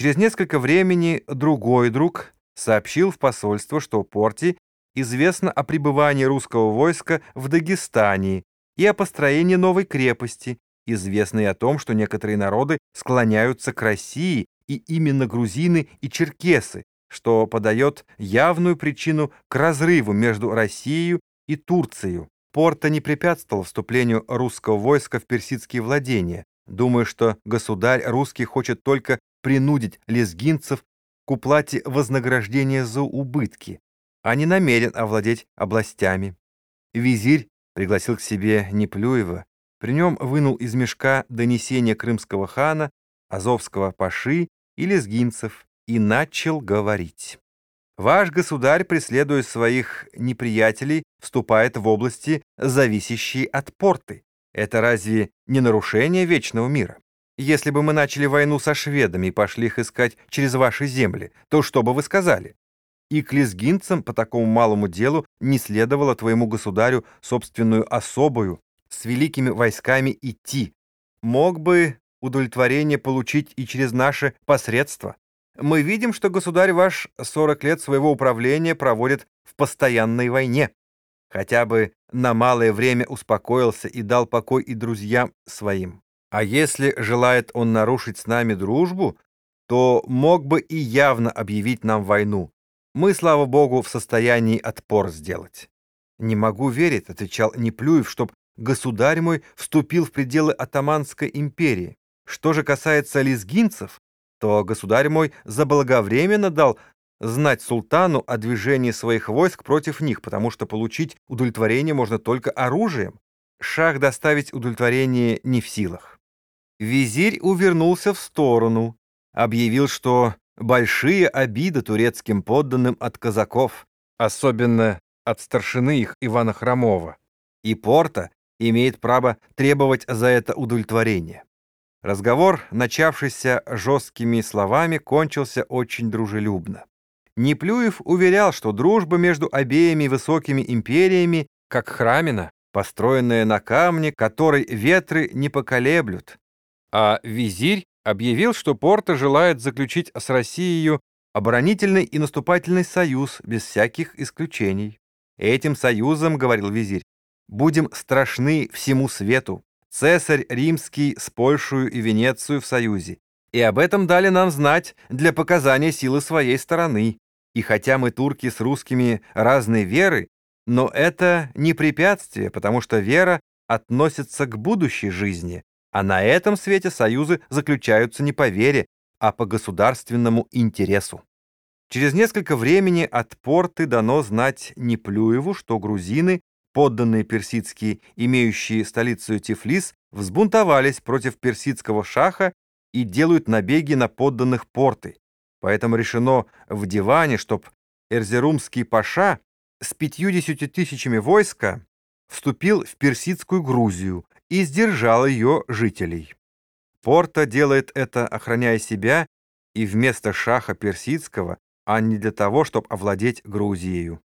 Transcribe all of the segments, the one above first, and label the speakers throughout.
Speaker 1: Через несколько времени другой друг сообщил в посольство, что Порти известно о пребывании русского войска в Дагестане и о построении новой крепости, известно и о том, что некоторые народы склоняются к России, и именно грузины и черкесы, что подает явную причину к разрыву между Россией и Турцией. Порта не препятствовал вступлению русского войска в персидские владения, думая, что государь русский хочет только принудить лезгинцев к уплате вознаграждения за убытки, а не намерен овладеть областями. Визирь пригласил к себе Неплюева, при нем вынул из мешка донесение крымского хана, азовского паши и лезгинцев и начал говорить. Ваш государь, преследуя своих неприятелей, вступает в области, зависящие от порты. Это разве не нарушение вечного мира? Если бы мы начали войну со шведами и пошли их искать через ваши земли, то что бы вы сказали? И к лезгинцам по такому малому делу не следовало твоему государю собственную особую с великими войсками идти. Мог бы удовлетворение получить и через наше посредство. Мы видим, что государь ваш 40 лет своего управления проводит в постоянной войне. Хотя бы на малое время успокоился и дал покой и друзьям своим. А если желает он нарушить с нами дружбу, то мог бы и явно объявить нам войну. Мы, слава богу, в состоянии отпор сделать. «Не могу верить», — отвечал Неплюев, «чтоб государь мой вступил в пределы Атаманской империи. Что же касается лезгинцев, то государь мой заблаговременно дал знать султану о движении своих войск против них, потому что получить удовлетворение можно только оружием. Шах доставить удовлетворение не в силах. Визирь увернулся в сторону, объявил, что большие обиды турецким подданным от казаков, особенно от старшины их Ивана Хромова, и Порта имеет право требовать за это удовлетворение. Разговор, начавшийся жесткими словами, кончился очень дружелюбно. Неплюев уверял, что дружба между обеими высокими империями, как храмина, построенная на камне, который ветры не поколеблют, а визирь объявил, что Порто желает заключить с Россией оборонительный и наступательный союз без всяких исключений. Этим союзом, говорил визирь, будем страшны всему свету. Цесарь Римский с Польшей и Венецией в союзе. И об этом дали нам знать для показания силы своей стороны. И хотя мы, турки, с русскими разной веры, но это не препятствие, потому что вера относится к будущей жизни, а на этом свете союзы заключаются не по вере, а по государственному интересу. Через несколько времени от порты дано знать Неплюеву, что грузины, подданные персидские, имеющие столицу Тифлис, взбунтовались против персидского шаха и делают набеги на подданных порты. Поэтому решено в диване, чтоб Эрзерумский паша с пятьюдесятью тысячами войска вступил в персидскую Грузию и сдержал ее жителей. Порта делает это, охраняя себя, и вместо шаха персидского, а не для того, чтобы овладеть Грузией.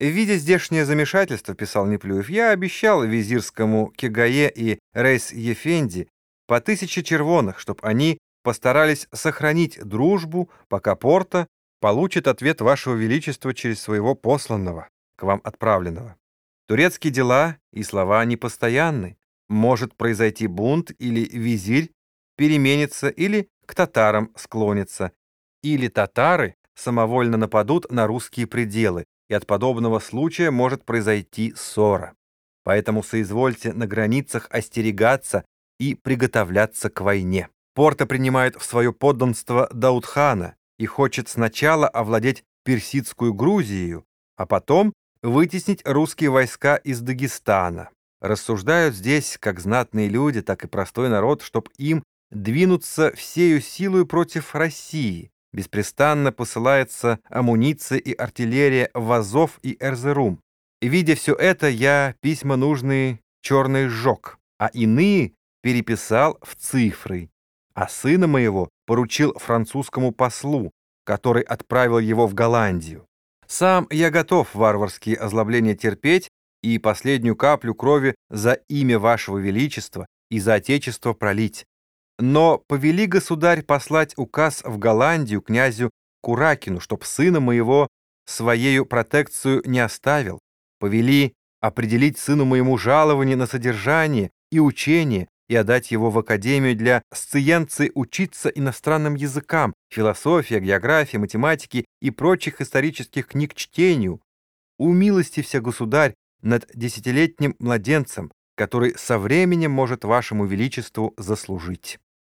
Speaker 1: Видя здешнее замешательство, писал Неплюев, я обещал визирскому Кегае и Рейс Ефенди по тысяче червоных, чтобы они постарались сохранить дружбу, пока Порта получит ответ Вашего Величества через своего посланного, к вам отправленного. Турецкие дела и слова непостоянны, может произойти бунт или визирь переменится или к татарам склонится, или татары самовольно нападут на русские пределы, и от подобного случая может произойти ссора. Поэтому соизвольте на границах остерегаться и приготовляться к войне. Порта принимает в свое подданство Даудхана и хочет сначала овладеть персидскую Грузию, а потом вытеснить русские войска из Дагестана. Рассуждают здесь как знатные люди, так и простой народ, чтоб им двинуться всею силой против России. Беспрестанно посылается амуниция и артиллерия в Азов и Эрзерум. Видя все это, я письма нужные черный сжег, а иные переписал в цифры, а сына моего поручил французскому послу, который отправил его в Голландию. Сам я готов варварские озлобления терпеть и последнюю каплю крови за имя вашего величества и за отечество пролить. Но повели, государь, послать указ в Голландию князю Куракину, чтоб сына моего своею протекцию не оставил. Повели определить сыну моему жалование на содержание и учение и отдать его в академию для сциенции учиться иностранным языкам, философии, географии, математики и прочих исторических книг чтению. Умилостився, государь, над десятилетним младенцем, который со временем может вашему величеству заслужить».